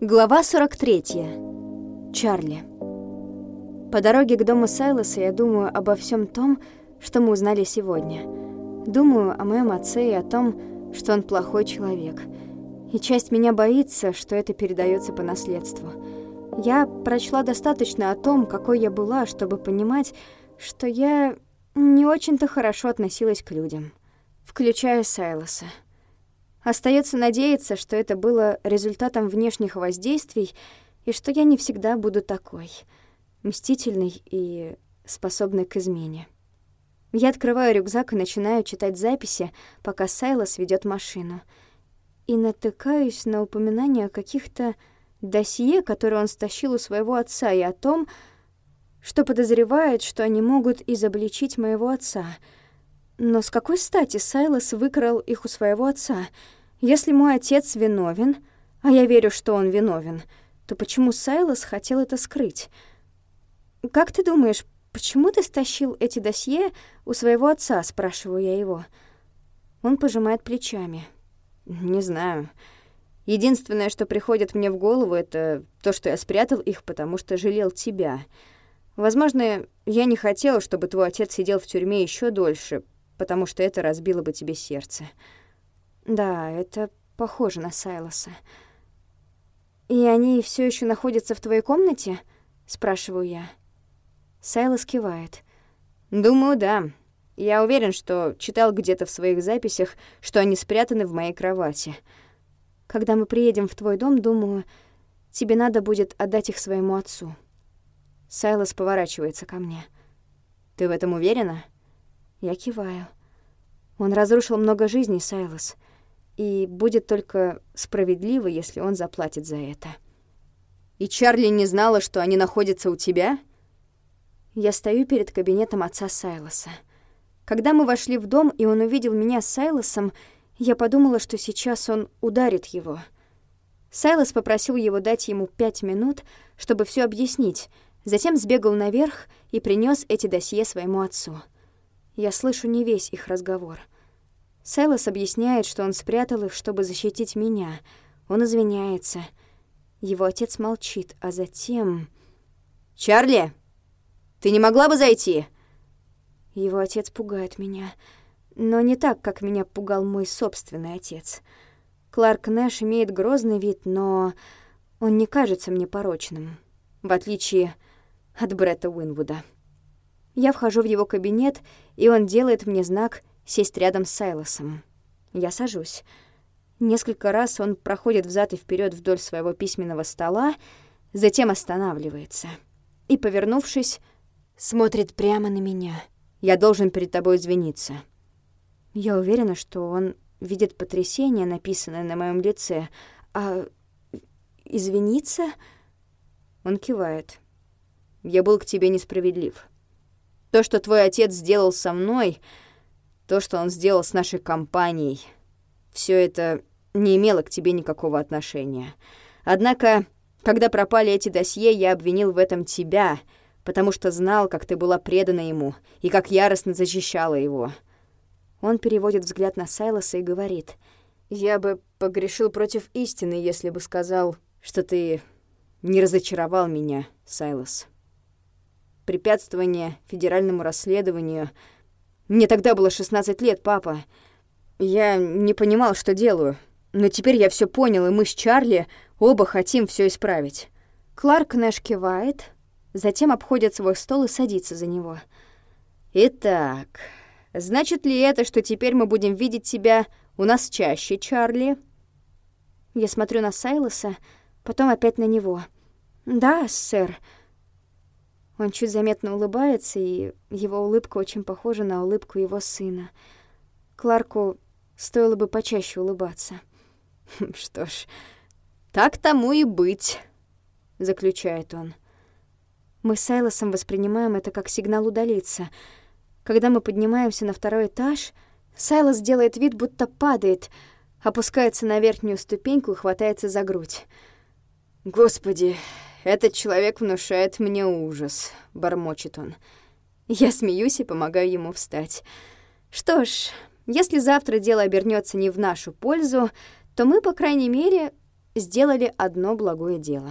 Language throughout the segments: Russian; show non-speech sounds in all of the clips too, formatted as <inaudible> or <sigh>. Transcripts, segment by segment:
Глава 43. Чарли. По дороге к дому Сайлоса я думаю обо всем том, что мы узнали сегодня. Думаю о моем отце и о том, что он плохой человек. И часть меня боится, что это передается по наследству. Я прочла достаточно о том, какой я была, чтобы понимать, что я не очень-то хорошо относилась к людям, включая Сайлоса. Остается надеяться, что это было результатом внешних воздействий и что я не всегда буду такой, мстительной и способной к измене. Я открываю рюкзак и начинаю читать записи, пока Сайлос ведет машину. И натыкаюсь на упоминание о каких-то досье, которые он стащил у своего отца, и о том, что подозревает, что они могут изобличить моего отца. Но с какой стати Сайлос выкрал их у своего отца — если мой отец виновен, а я верю, что он виновен, то почему Сайлос хотел это скрыть? «Как ты думаешь, почему ты стащил эти досье у своего отца?» — спрашиваю я его. Он пожимает плечами. «Не знаю. Единственное, что приходит мне в голову, это то, что я спрятал их, потому что жалел тебя. Возможно, я не хотел, чтобы твой отец сидел в тюрьме еще дольше, потому что это разбило бы тебе сердце». Да, это похоже на Сайлоса. И они все еще находятся в твоей комнате? спрашиваю я. Сайлос кивает. Думаю, да. Я уверен, что читал где-то в своих записях, что они спрятаны в моей кровати. Когда мы приедем в твой дом, думаю, тебе надо будет отдать их своему отцу. Сайлос поворачивается ко мне. Ты в этом уверена? Я киваю. Он разрушил много жизней, Сайлос и будет только справедливо, если он заплатит за это. «И Чарли не знала, что они находятся у тебя?» Я стою перед кабинетом отца Сайлоса. Когда мы вошли в дом, и он увидел меня с Сайлосом, я подумала, что сейчас он ударит его. Сайлос попросил его дать ему пять минут, чтобы все объяснить, затем сбегал наверх и принес эти досье своему отцу. Я слышу не весь их разговор — Сайлос объясняет, что он спрятал их, чтобы защитить меня. Он извиняется. Его отец молчит, а затем... «Чарли, ты не могла бы зайти?» Его отец пугает меня, но не так, как меня пугал мой собственный отец. Кларк Нэш имеет грозный вид, но он не кажется мне порочным, в отличие от Бретта Уинвуда. Я вхожу в его кабинет, и он делает мне знак сесть рядом с Сайлосом. Я сажусь. Несколько раз он проходит взад и вперед вдоль своего письменного стола, затем останавливается и, повернувшись, смотрит прямо на меня. «Я должен перед тобой извиниться». Я уверена, что он видит потрясение, написанное на моем лице. «А извиниться?» Он кивает. «Я был к тебе несправедлив. То, что твой отец сделал со мной...» То, что он сделал с нашей компанией, все это не имело к тебе никакого отношения. Однако, когда пропали эти досье, я обвинил в этом тебя, потому что знал, как ты была предана ему и как яростно защищала его. Он переводит взгляд на Сайлоса и говорит, «Я бы погрешил против истины, если бы сказал, что ты не разочаровал меня, Сайлос. Препятствование федеральному расследованию — мне тогда было 16 лет, папа. Я не понимал, что делаю. Но теперь я все понял, и мы с Чарли оба хотим все исправить. Кларк Нэш кивает, затем обходит свой стол и садится за него. «Итак, значит ли это, что теперь мы будем видеть тебя у нас чаще, Чарли?» Я смотрю на Сайлоса, потом опять на него. «Да, сэр», он чуть заметно улыбается, и его улыбка очень похожа на улыбку его сына. Кларку стоило бы почаще улыбаться. <laughs> «Что ж, так тому и быть», — заключает он. Мы с Сайлосом воспринимаем это как сигнал удалиться. Когда мы поднимаемся на второй этаж, Сайлос делает вид, будто падает, опускается на верхнюю ступеньку и хватается за грудь. «Господи, этот человек внушает мне ужас», — бормочет он. Я смеюсь и помогаю ему встать. Что ж, если завтра дело обернется не в нашу пользу, то мы, по крайней мере, сделали одно благое дело.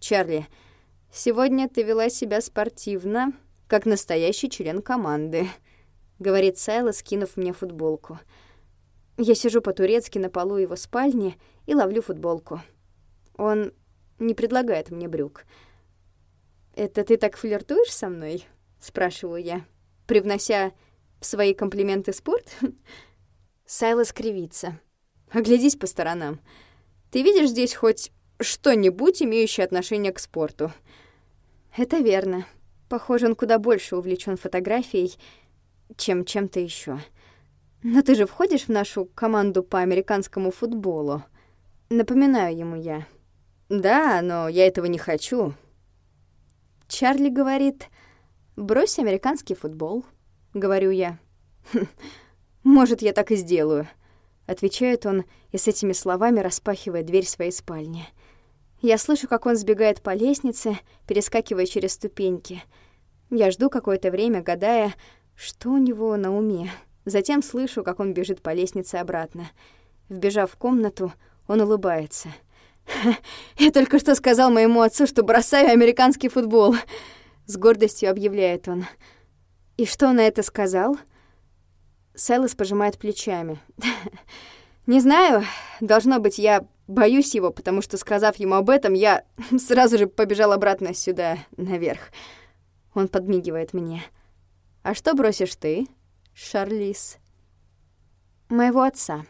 «Чарли, сегодня ты вела себя спортивно, как настоящий член команды», — говорит Сайла, скинув мне футболку. Я сижу по-турецки на полу его спальни и ловлю футболку. Он не предлагает мне брюк. «Это ты так флиртуешь со мной?» — спрашиваю я, привнося в свои комплименты спорт. Сайла скривится. «Оглядись по сторонам. Ты видишь здесь хоть что-нибудь, имеющее отношение к спорту?» «Это верно. Похоже, он куда больше увлечен фотографией, чем чем-то еще. Но ты же входишь в нашу команду по американскому футболу. Напоминаю ему я. Да, но я этого не хочу. Чарли говорит, брось американский футбол, говорю я. «Хм, может, я так и сделаю, отвечает он и с этими словами распахивает дверь своей спальни. Я слышу, как он сбегает по лестнице, перескакивая через ступеньки. Я жду какое-то время, гадая, что у него на уме. Затем слышу, как он бежит по лестнице обратно. Вбежав в комнату, он улыбается. <laughs> «Я только что сказал моему отцу, что бросаю американский футбол», — с гордостью объявляет он. «И что он на это сказал?» Селлас пожимает плечами. <laughs> «Не знаю. Должно быть, я боюсь его, потому что, сказав ему об этом, я <laughs> сразу же побежал обратно сюда, наверх». Он подмигивает мне. «А что бросишь ты, Шарлиз?» «Моего отца».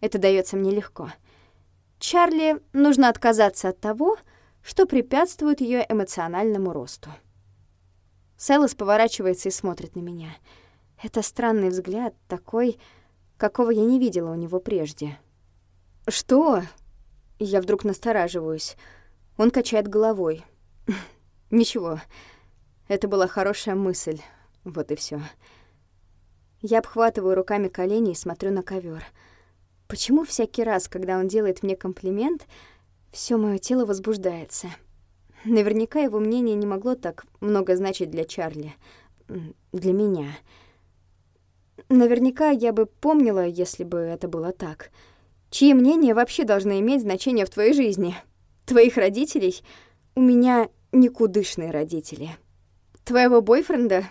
Это дается мне легко. Чарли нужно отказаться от того, что препятствует ее эмоциональному росту. Селос поворачивается и смотрит на меня. Это странный взгляд, такой, какого я не видела у него прежде. «Что?» Я вдруг настораживаюсь. Он качает головой. <laughs> «Ничего. Это была хорошая мысль. Вот и все. Я обхватываю руками колени и смотрю на ковер. Почему всякий раз, когда он делает мне комплимент, все мое тело возбуждается? Наверняка его мнение не могло так много значить для Чарли. Для меня. Наверняка я бы помнила, если бы это было так. Чьи мнения вообще должны иметь значение в твоей жизни? Твоих родителей? У меня никудышные родители. Твоего бойфренда?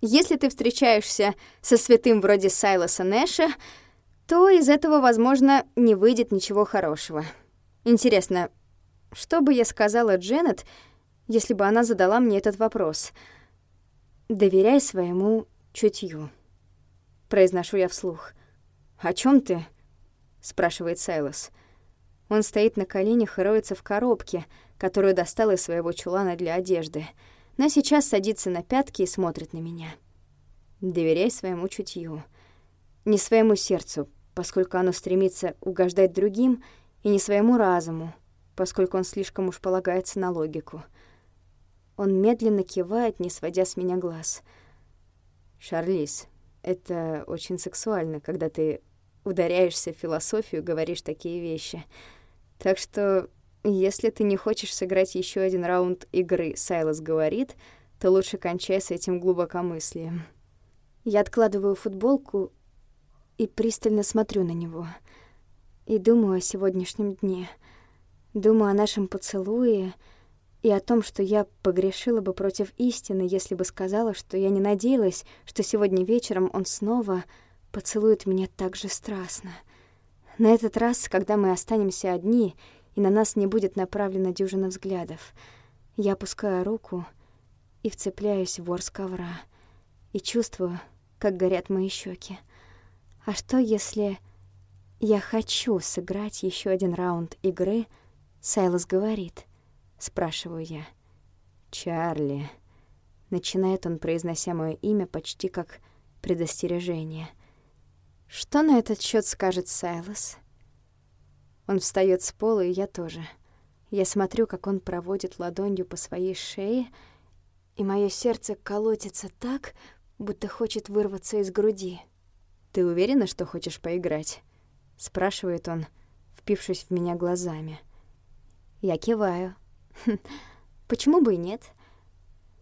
Если ты встречаешься со святым вроде Сайлоса Нэша, то из этого, возможно, не выйдет ничего хорошего. Интересно, что бы я сказала Дженнет, если бы она задала мне этот вопрос? «Доверяй своему чутью», — произношу я вслух. «О чем ты?» — спрашивает Сайлос. Он стоит на коленях и роется в коробке, которую достал из своего чулана для одежды, но сейчас садится на пятки и смотрит на меня. «Доверяй своему чутью. Не своему сердцу, поскольку оно стремится угождать другим, и не своему разуму, поскольку он слишком уж полагается на логику. Он медленно кивает, не сводя с меня глаз. «Шарлиз, это очень сексуально, когда ты ударяешься в философию, говоришь такие вещи. Так что, если ты не хочешь сыграть еще один раунд игры «Сайлос говорит», то лучше кончай с этим глубокомыслием». Я откладываю футболку и пристально смотрю на него. И думаю о сегодняшнем дне. Думаю о нашем поцелуе и о том, что я погрешила бы против истины, если бы сказала, что я не надеялась, что сегодня вечером он снова поцелует меня так же страстно. На этот раз, когда мы останемся одни, и на нас не будет направлена дюжина взглядов, я опускаю руку и вцепляюсь в ворс ковра, и чувствую, как горят мои щеки. А что если я хочу сыграть еще один раунд игры? Сайлос говорит, спрашиваю я. Чарли. Начинает он, произнося мое имя почти как предостережение. Что на этот счет скажет Сайлос? Он встает с пола, и я тоже. Я смотрю, как он проводит ладонью по своей шее, и мое сердце колотится так, будто хочет вырваться из груди. «Ты уверена, что хочешь поиграть?» — спрашивает он, впившись в меня глазами. Я киваю. «Хм, <laughs> почему бы и нет?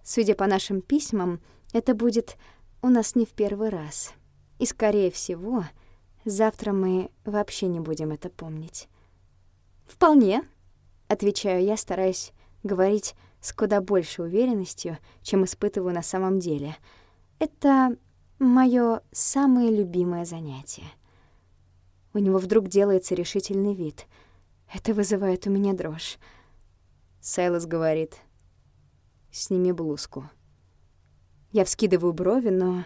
Судя по нашим письмам, это будет у нас не в первый раз. И, скорее всего, завтра мы вообще не будем это помнить. «Вполне», — отвечаю я, стараясь говорить с куда большей уверенностью, чем испытываю на самом деле. Это моё самое любимое занятие. У него вдруг делается решительный вид. Это вызывает у меня дрожь. Сайлос говорит, «Сними блузку». Я вскидываю брови, но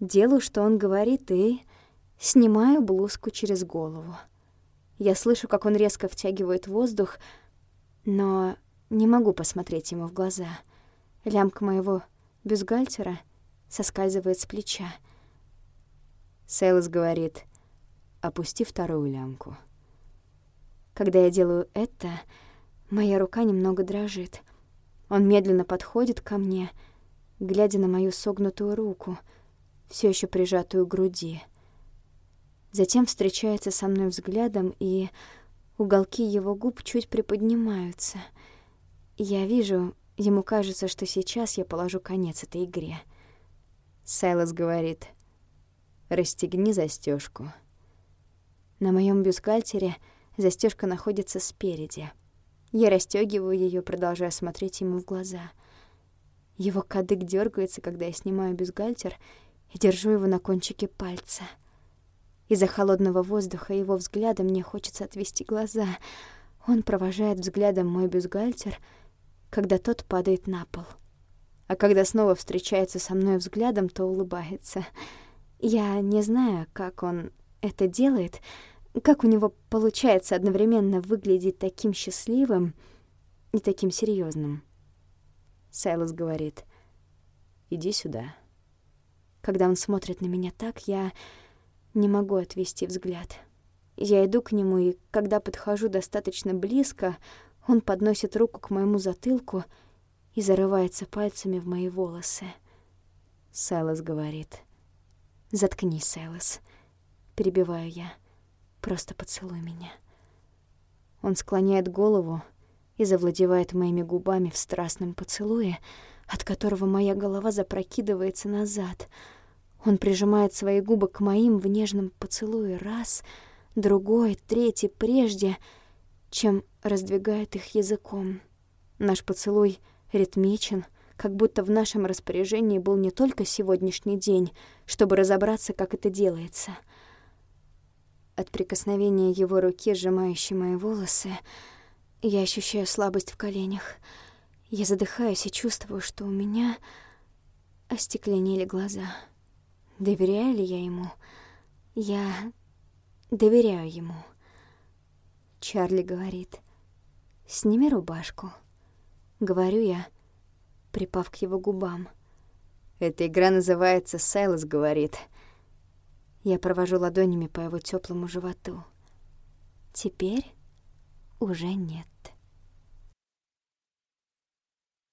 делаю, что он говорит, и снимаю блузку через голову. Я слышу, как он резко втягивает воздух, но не могу посмотреть ему в глаза. Лямка моего бюстгальтера соскальзывает с плеча. Сейлс говорит, опусти вторую лямку. Когда я делаю это, моя рука немного дрожит. Он медленно подходит ко мне, глядя на мою согнутую руку, все еще прижатую к груди — Затем встречается со мной взглядом, и уголки его губ чуть приподнимаются. Я вижу, ему кажется, что сейчас я положу конец этой игре. Сайлос говорит, «Расстегни застежку. На моем бюстгальтере застежка находится спереди. Я расстегиваю ее, продолжая смотреть ему в глаза. Его кадык дергается, когда я снимаю бюстгальтер и держу его на кончике пальца — из-за холодного воздуха его взгляда мне хочется отвести глаза. Он провожает взглядом мой бюстгальтер, когда тот падает на пол. А когда снова встречается со мной взглядом, то улыбается. Я не знаю, как он это делает, как у него получается одновременно выглядеть таким счастливым и таким серьезным. Сайлос говорит, «Иди сюда». Когда он смотрит на меня так, я не могу отвести взгляд. Я иду к нему, и когда подхожу достаточно близко, он подносит руку к моему затылку и зарывается пальцами в мои волосы. Сайлос говорит. «Заткнись, Сайлос», — перебиваю я. «Просто поцелуй меня». Он склоняет голову и завладевает моими губами в страстном поцелуе, от которого моя голова запрокидывается назад — он прижимает свои губы к моим в нежном поцелуе раз, другой, третий, прежде, чем раздвигает их языком. Наш поцелуй ритмичен, как будто в нашем распоряжении был не только сегодняшний день, чтобы разобраться, как это делается. От прикосновения его руки, сжимающей мои волосы, я ощущаю слабость в коленях. Я задыхаюсь и чувствую, что у меня остекленели глаза. Доверяю ли я ему? Я доверяю ему. Чарли говорит, сними рубашку. Говорю я, припав к его губам. Эта игра называется «Сайлос говорит». Я провожу ладонями по его теплому животу. Теперь уже нет.